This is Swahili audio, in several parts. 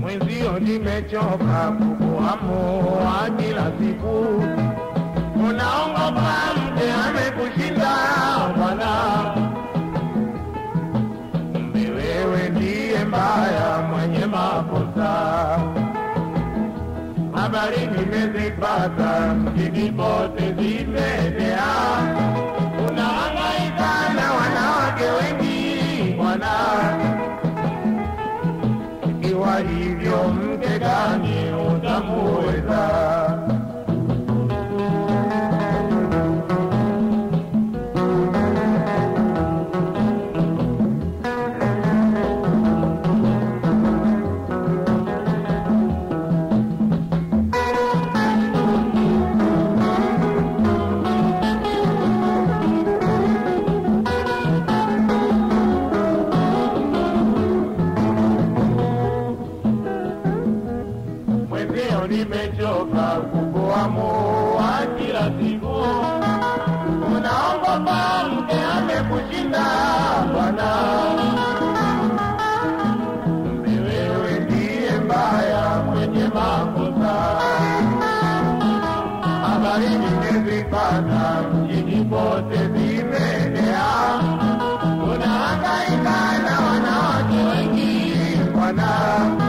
Mwenzio nimechoka kukuamua kila siku, unaongopa mke amekushinda bwana. Kumbe wewe ndiye mbaya mwenye makosa. Habari nimezipata mjini pote zimeenea, nimechoka kukuamua kila siku, Unaomba mke amekushinda bwana. Kumbe wewe ndiye mbaya mwenye makosa. Habari nimezipata mjini pote zimeenea, unahangaika na wanawake wengi bwana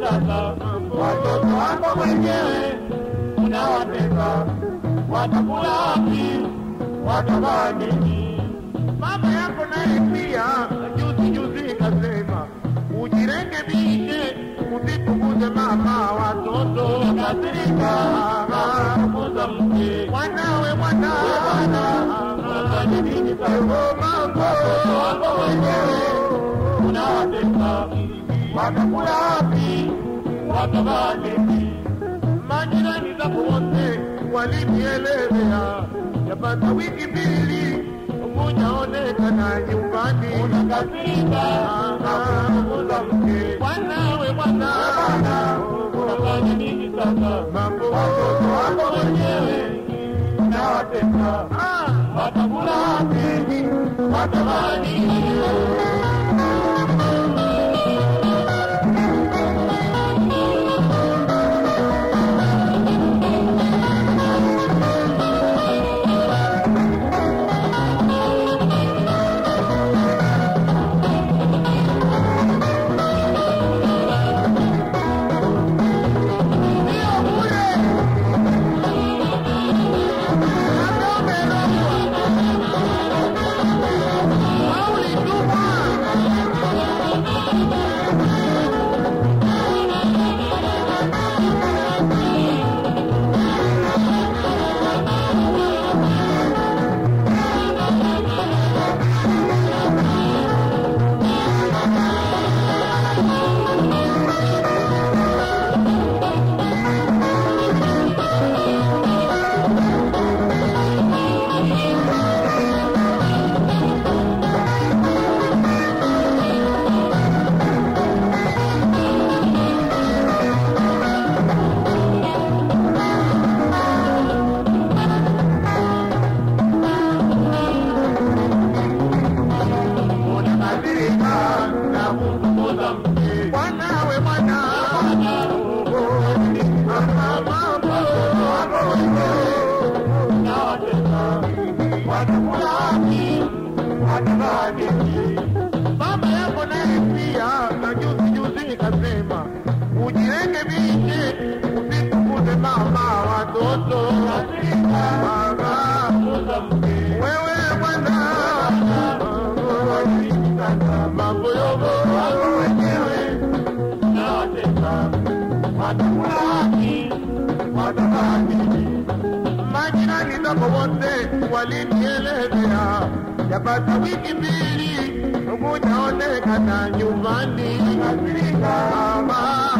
sasa? Watoto wako mwenyewe unawateka, watakula wapi? Watavaa nini? Mama yako naye pia juzi juzi kasema ujirekebishe, usipukuze mama watoto kasirika, kuza mke mwanawe mwana? Mambo wako wenyewe unawateka, watakula wapi? Nini? majirani zako wote walinielelea, yapata wiki mbili mujaonekana nyumbani, unakasirika mke wanawe bwana, unafanya nini sasa? Mambo watoto wako wenyewe. nawatesa, watakula wapi? Watavaa na juzi juzi nikasema ujiweke bishi, usitukuze mama watoto wewe bwana mambo yogo wenyewe nawateka watakula haki wote walinielezea yapata wiki mbili hukujaonekana nyumbani. Mama,